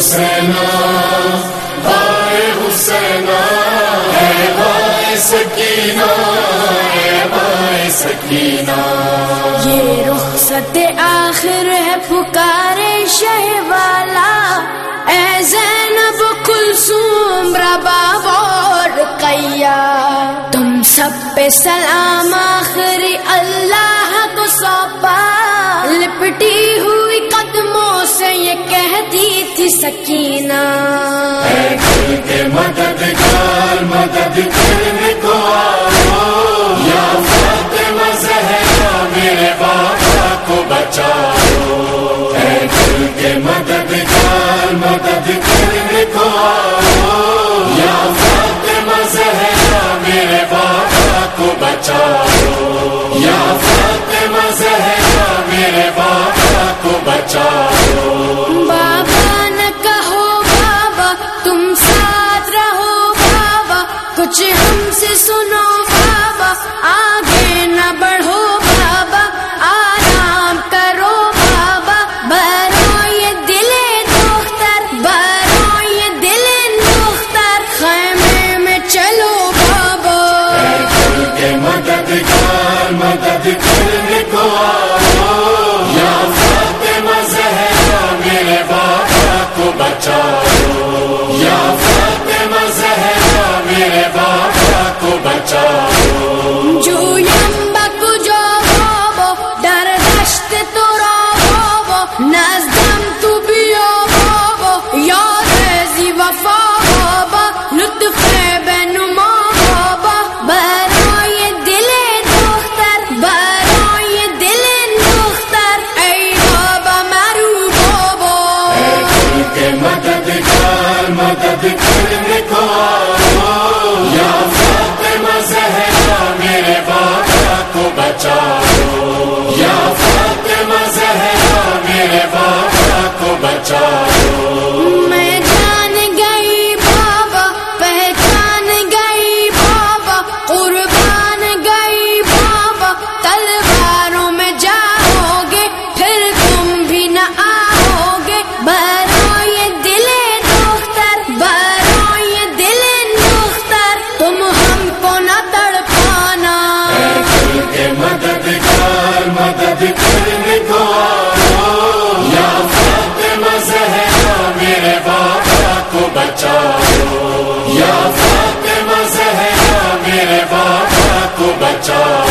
حسینا، bye حسینا ہے bye Sakina ہے bye Sakina. یہ رخصت آخر ہے پکارے شہ والا۔ اے زینب کلثوم، رباب اور قیا تم سب پہ سلام آخری اللہ کو سوپا لپٹی ہوئی قدموں سے یہ کہتی تھی سکینہ۔ اے دل کے مددگار مدد کرنے کو آؤ یا فاطمہ زہرا میرے بابا کو بچاؤ۔ اے دل کے مددگار مدد کرنے کو آؤ یا فاطمہ زہرا میرے بابا کو بچاؤ یا فاطمہ زہرا میرے بابا کو بچاؤ۔ کے مددگار مدد کرنے کو یا فاطمہ زہرا میرے باپ کو بچا بچاؤ۔ یا فاطمہ زہرا میرے بابا کو بچاؤ۔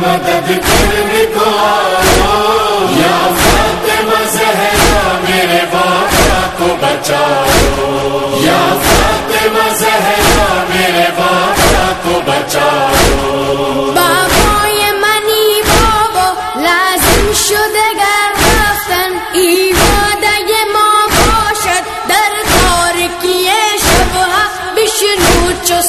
مدد کرنے کو یا فاطمہ زہرا میرے کو بچاؤ یا فاطمہ زہرا میرے کو بچاؤ بابا منی بابا لازم شده گر رفتن ایواده ما باشد در تارکی شبها بشنو چو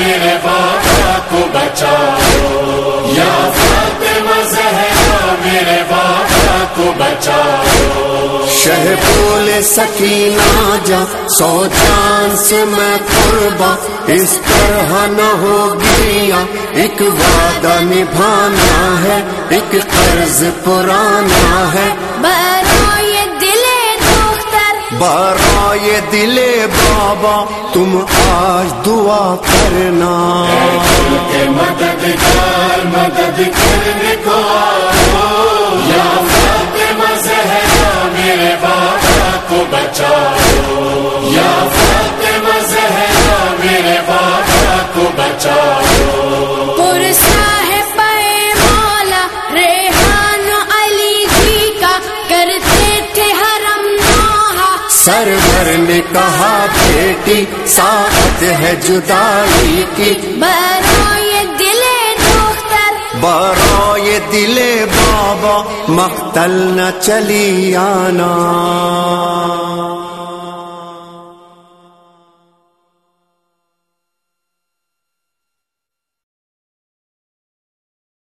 میرے بابا کو بچاؤ۔ یا فاطمہ زہرا، میرے بابا کو بچاؤ۔ شہ پھول سکینہ جا، سو جان سے میں قربا۔ اس طرح نہ ہوگی میاں ایک وعدہ نبھانا ہے، ایک قرض پرانا ہے۔ برائے دل بابا، تم آج دعا کرنا۔ کے مددگار مدد کرنے کو آؤ یا فاطمہ زہرا میرے بابا کو بچاؤ۔ یا فاطمہ زہرا میرے بابا کو بچاؤ۔ کہا بیٹی ساتھ ہے جدائی کی۔ برائے دل دختر۔ برائے دل بابا مقتل نہ چلی آنا۔